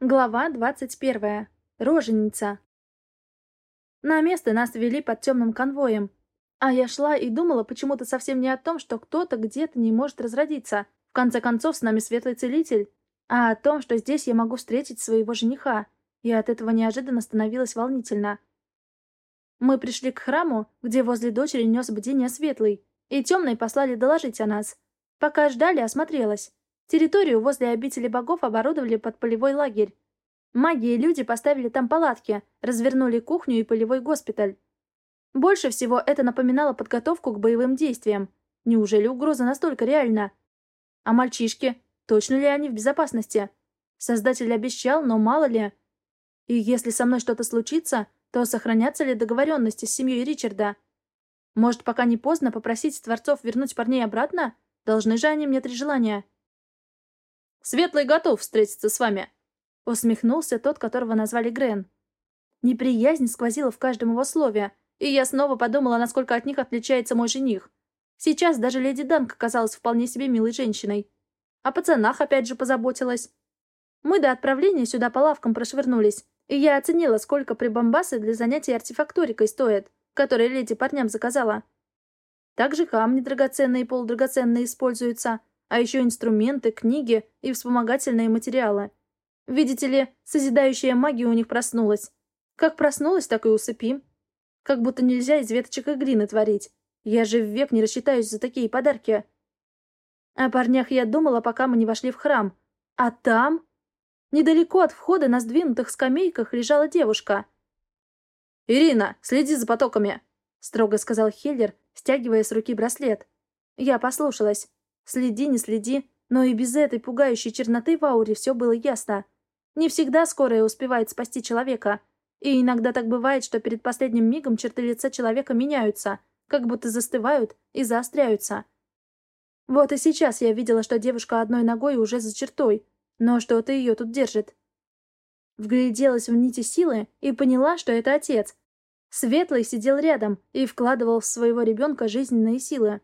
Глава 21. Роженица. На место нас вели под темным конвоем. А я шла и думала почему-то совсем не о том, что кто-то где-то не может разродиться. В конце концов, с нами светлый целитель. А о том, что здесь я могу встретить своего жениха. И от этого неожиданно становилось волнительно. Мы пришли к храму, где возле дочери нес бдение светлый. И темные послали доложить о нас. Пока ждали, осмотрелась. Территорию возле обители богов оборудовали под полевой лагерь. Маги и люди поставили там палатки, развернули кухню и полевой госпиталь. Больше всего это напоминало подготовку к боевым действиям. Неужели угроза настолько реальна? А мальчишки? Точно ли они в безопасности? Создатель обещал, но мало ли. И если со мной что-то случится, то сохранятся ли договоренности с семьей Ричарда? Может, пока не поздно попросить Творцов вернуть парней обратно? Должны же они мне три желания. Светлый готов встретиться с вами!» Усмехнулся тот, которого назвали Грен. Неприязнь сквозила в каждом его слове, и я снова подумала, насколько от них отличается мой жених. Сейчас даже леди Данка казалась вполне себе милой женщиной. О пацанах опять же позаботилась. Мы до отправления сюда по лавкам прошвырнулись, и я оценила, сколько прибамбасы для занятий артефакторикой стоят, которые леди парням заказала. Также камни драгоценные и полудрагоценные используются, а еще инструменты, книги и вспомогательные материалы. Видите ли, созидающая магия у них проснулась. Как проснулась, так и усыпим. Как будто нельзя из веточек и глины творить. Я же век не рассчитаюсь за такие подарки. О парнях я думала, пока мы не вошли в храм. А там... Недалеко от входа на сдвинутых скамейках лежала девушка. «Ирина, следи за потоками!» — строго сказал Хеллер, стягивая с руки браслет. Я послушалась. Следи, не следи, но и без этой пугающей черноты в ауре все было ясно. Не всегда скорая успевает спасти человека. И иногда так бывает, что перед последним мигом черты лица человека меняются, как будто застывают и заостряются. Вот и сейчас я видела, что девушка одной ногой уже за чертой, но что-то ее тут держит. Вгляделась в нити силы и поняла, что это отец. Светлый сидел рядом и вкладывал в своего ребенка жизненные силы.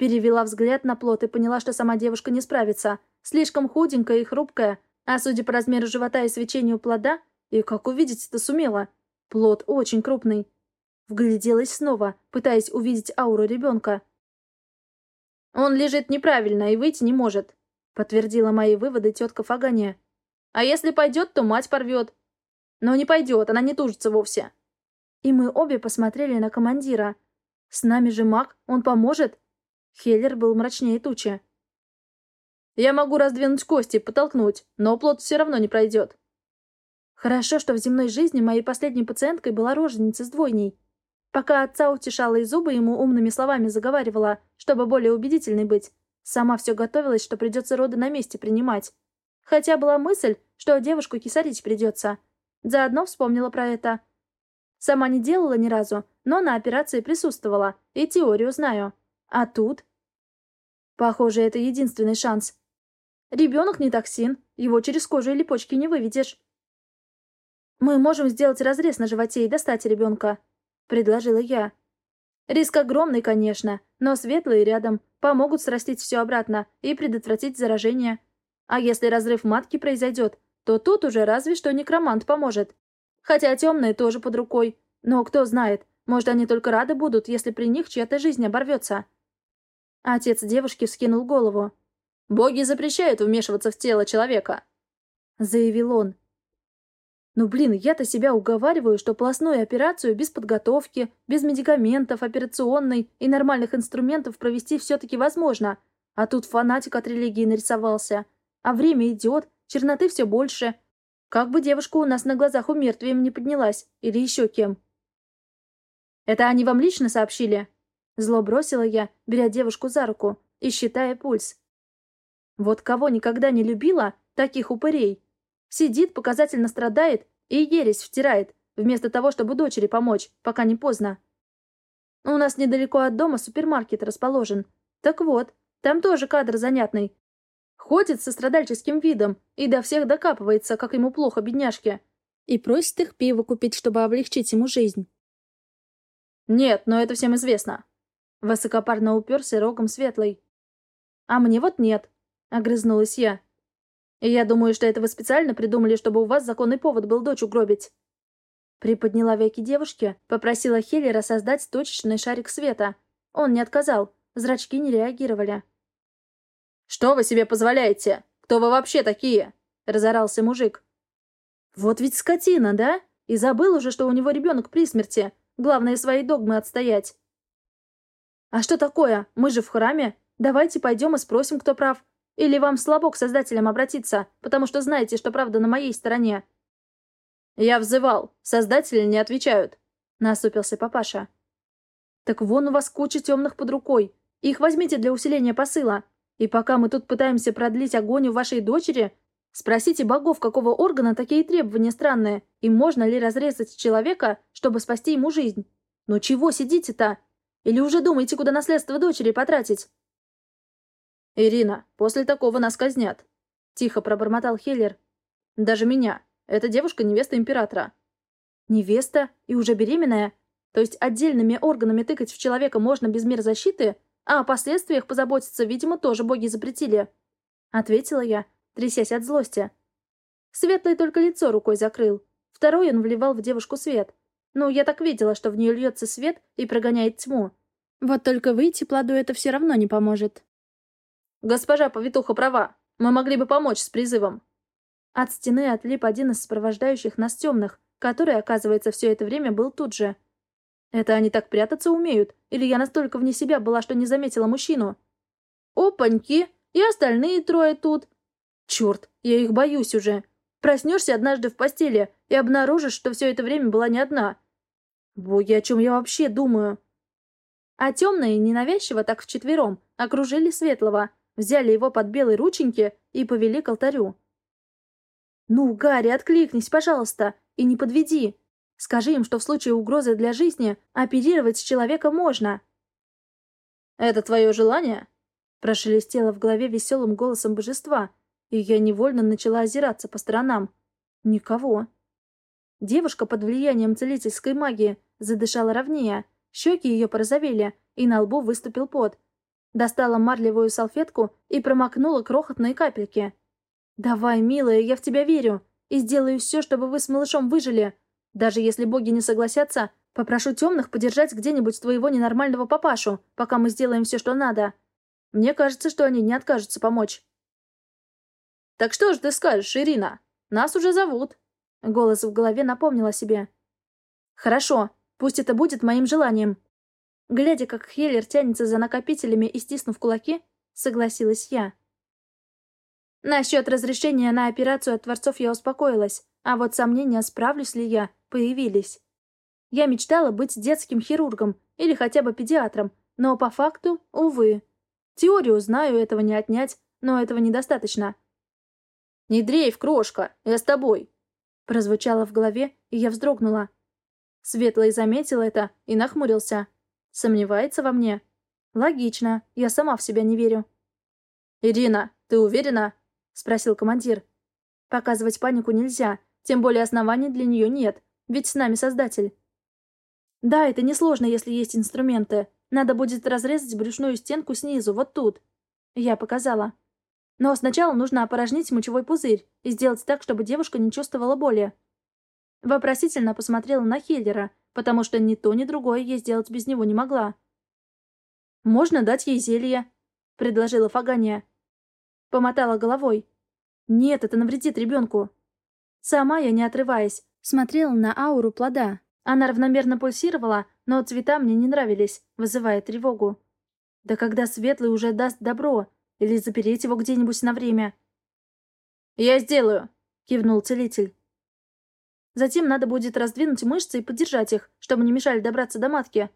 Перевела взгляд на плод и поняла, что сама девушка не справится. Слишком худенькая и хрупкая, а судя по размеру живота и свечению плода, и как увидеть это сумела. Плод очень крупный. Вгляделась снова, пытаясь увидеть ауру ребенка. «Он лежит неправильно и выйти не может», — подтвердила мои выводы тетка Фагания. «А если пойдет, то мать порвет». «Но не пойдет, она не тужится вовсе». И мы обе посмотрели на командира. «С нами же маг, он поможет?» Хеллер был мрачнее тучи. «Я могу раздвинуть кости и потолкнуть, но плод все равно не пройдет». Хорошо, что в земной жизни моей последней пациенткой была роженица с двойней. Пока отца утешала и зубы ему умными словами заговаривала, чтобы более убедительной быть, сама все готовилась, что придется роды на месте принимать. Хотя была мысль, что девушку кисарить придется. Заодно вспомнила про это. Сама не делала ни разу, но на операции присутствовала, и теорию знаю. А тут... Похоже, это единственный шанс. Ребенок не токсин, его через кожу или почки не выведешь. «Мы можем сделать разрез на животе и достать ребенка», — предложила я. Риск огромный, конечно, но светлые рядом помогут срастить все обратно и предотвратить заражение. А если разрыв матки произойдет, то тут уже разве что некромант поможет. Хотя темные тоже под рукой. Но кто знает, может, они только рады будут, если при них чья-то жизнь оборвется. Отец девушки вскинул голову. «Боги запрещают вмешиваться в тело человека», — заявил он. «Ну блин, я-то себя уговариваю, что полостную операцию без подготовки, без медикаментов, операционной и нормальных инструментов провести все-таки возможно. А тут фанатик от религии нарисовался. А время идет, черноты все больше. Как бы девушка у нас на глазах у мертвием не поднялась, или еще кем». «Это они вам лично сообщили?» Зло бросила я, беря девушку за руку и считая пульс. Вот кого никогда не любила, таких упырей. Сидит, показательно страдает и ересь втирает, вместо того, чтобы дочери помочь, пока не поздно. У нас недалеко от дома супермаркет расположен. Так вот, там тоже кадр занятный. Ходит со страдальческим видом и до всех докапывается, как ему плохо, бедняжке. И просит их пиво купить, чтобы облегчить ему жизнь. Нет, но это всем известно. Высокопарно уперся рогом светлый. «А мне вот нет», — огрызнулась я. И я думаю, что это вы специально придумали, чтобы у вас законный повод был дочь угробить. Приподняла веки девушки, попросила Хиллера создать точечный шарик света. Он не отказал, зрачки не реагировали. «Что вы себе позволяете? Кто вы вообще такие?» — разорался мужик. «Вот ведь скотина, да? И забыл уже, что у него ребенок при смерти. Главное, свои догмы отстоять». «А что такое? Мы же в храме. Давайте пойдем и спросим, кто прав. Или вам слабо к создателям обратиться, потому что знаете, что правда на моей стороне?» «Я взывал. Создатели не отвечают», — насупился папаша. «Так вон у вас куча темных под рукой. Их возьмите для усиления посыла. И пока мы тут пытаемся продлить огонь у вашей дочери, спросите богов, какого органа такие требования странные, и можно ли разрезать человека, чтобы спасти ему жизнь. Ну чего сидите-то? Или уже думаете, куда наследство дочери потратить?» «Ирина, после такого нас казнят», — тихо пробормотал Хиллер. «Даже меня. Эта девушка невеста императора». «Невеста? И уже беременная? То есть отдельными органами тыкать в человека можно без мер защиты?» А о последствиях позаботиться, видимо, тоже боги запретили. Ответила я, трясясь от злости. Светлый только лицо рукой закрыл. Второй он вливал в девушку свет. Ну, я так видела, что в нее льется свет и прогоняет тьму. Вот только выйти плоду это все равно не поможет. «Госпожа повитуха права. Мы могли бы помочь с призывом». От стены отлип один из сопровождающих нас темных, который, оказывается, все это время был тут же. Это они так прятаться умеют? Или я настолько вне себя была, что не заметила мужчину? Опаньки! И остальные трое тут. Черт, я их боюсь уже. Проснешься однажды в постели и обнаружишь, что все это время была не одна. Боги, о чем я вообще думаю? А темные, ненавязчиво так вчетвером, окружили Светлого, взяли его под белые рученьки и повели к алтарю. «Ну, Гарри, откликнись, пожалуйста, и не подведи!» Скажи им, что в случае угрозы для жизни оперировать с человека можно. «Это твое желание?» Прошелестело в голове веселым голосом божества, и я невольно начала озираться по сторонам. Никого. Девушка под влиянием целительской магии задышала ровнее, щеки ее порозовели, и на лбу выступил пот. Достала марлевую салфетку и промокнула крохотные капельки. «Давай, милая, я в тебя верю, и сделаю все, чтобы вы с малышом выжили. Даже если боги не согласятся, попрошу темных подержать где-нибудь твоего ненормального папашу, пока мы сделаем все, что надо. Мне кажется, что они не откажутся помочь. «Так что же ты скажешь, Ирина? Нас уже зовут». Голос в голове напомнил о себе. «Хорошо, пусть это будет моим желанием». Глядя, как Хеллер тянется за накопителями и стиснув кулаки, согласилась я. Насчет разрешения на операцию от Творцов я успокоилась, а вот сомнения, справлюсь ли я, появились. Я мечтала быть детским хирургом или хотя бы педиатром, но по факту, увы. Теорию знаю, этого не отнять, но этого недостаточно. «Не дрейф, крошка, я с тобой!» Прозвучало в голове, и я вздрогнула. Светлый заметил это и нахмурился. Сомневается во мне? Логично, я сама в себя не верю. «Ирина, ты уверена?» — спросил командир. Показывать панику нельзя, тем более оснований для нее нет, ведь с нами создатель. Да, это несложно, если есть инструменты. Надо будет разрезать брюшную стенку снизу, вот тут. Я показала. Но сначала нужно опорожнить мочевой пузырь и сделать так, чтобы девушка не чувствовала боли. Вопросительно посмотрела на Хиллера, потому что ни то, ни другое я сделать без него не могла. «Можно дать ей зелье», — предложила Фагания. Помотала головой. «Нет, это навредит ребенку». Сама я, не отрываясь, смотрела на ауру плода. Она равномерно пульсировала, но цвета мне не нравились, вызывая тревогу. Да когда Светлый уже даст добро, или запереть его где-нибудь на время. «Я сделаю», — кивнул целитель. Затем надо будет раздвинуть мышцы и подержать их, чтобы не мешали добраться до матки.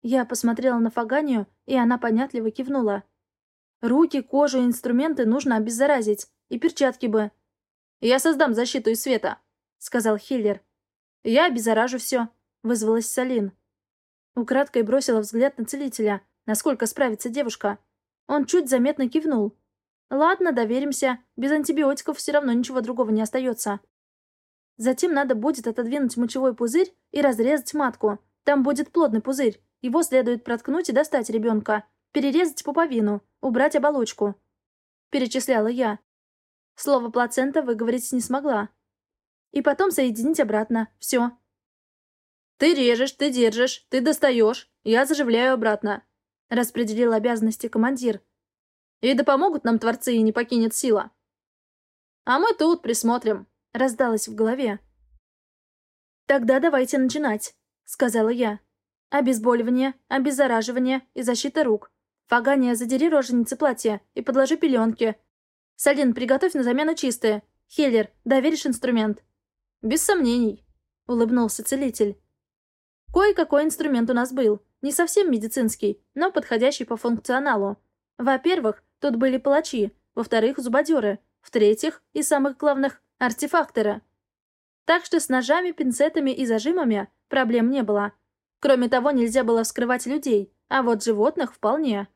Я посмотрела на Фаганию, и она понятливо кивнула. Руки, кожу и инструменты нужно обеззаразить, и перчатки бы. «Я создам защиту из света», — сказал Хиллер. «Я обеззаражу все», — вызвалась Салин. Украдкой бросила взгляд на целителя, насколько справится девушка. Он чуть заметно кивнул. «Ладно, доверимся. Без антибиотиков все равно ничего другого не остается». Затем надо будет отодвинуть мочевой пузырь и разрезать матку. Там будет плодный пузырь. Его следует проткнуть и достать ребенка. Перерезать пуповину, убрать оболочку. Перечисляла я. Слово «плацента» выговорить не смогла. И потом соединить обратно. Все. «Ты режешь, ты держишь, ты достаешь. Я заживляю обратно», — распределил обязанности командир. «И да помогут нам творцы и не покинет сила». «А мы тут присмотрим», — раздалось в голове. «Тогда давайте начинать», — сказала я. «Обезболивание, обеззараживание и защита рук. Фагания, задери роженицы платья и подложи пеленки. Салин, приготовь на замену чистые. Хеллер, доверишь инструмент?» «Без сомнений», — улыбнулся целитель. Кое-какой инструмент у нас был. Не совсем медицинский, но подходящий по функционалу. Во-первых, тут были палачи. Во-вторых, зубодеры. В-третьих, и самых главных, артефакторы. Так что с ножами, пинцетами и зажимами проблем не было. Кроме того, нельзя было вскрывать людей, а вот животных вполне.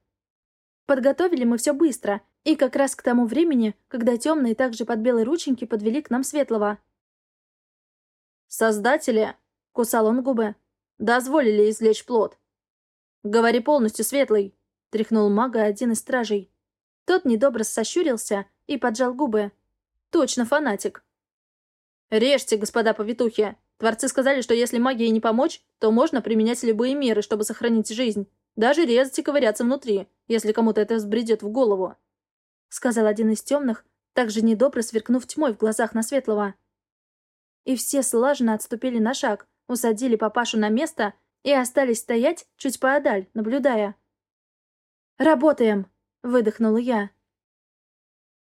Подготовили мы все быстро, и как раз к тому времени, когда темные также под белые рученьки подвели к нам светлого. «Создатели!» — кусал он губы. «Дозволили извлечь плод». «Говори полностью, Светлый!» — тряхнул мага один из стражей. Тот недобро сощурился и поджал губы. «Точно фанатик!» «Режьте, господа повитухи! Творцы сказали, что если магии не помочь, то можно применять любые меры, чтобы сохранить жизнь. Даже резать и ковыряться внутри, если кому-то это взбредет в голову», — сказал один из темных, также недобро сверкнув тьмой в глазах на светлого. И все слаженно отступили на шаг, усадили папашу на место и остались стоять чуть поодаль, наблюдая. «Работаем!» — выдохнула я.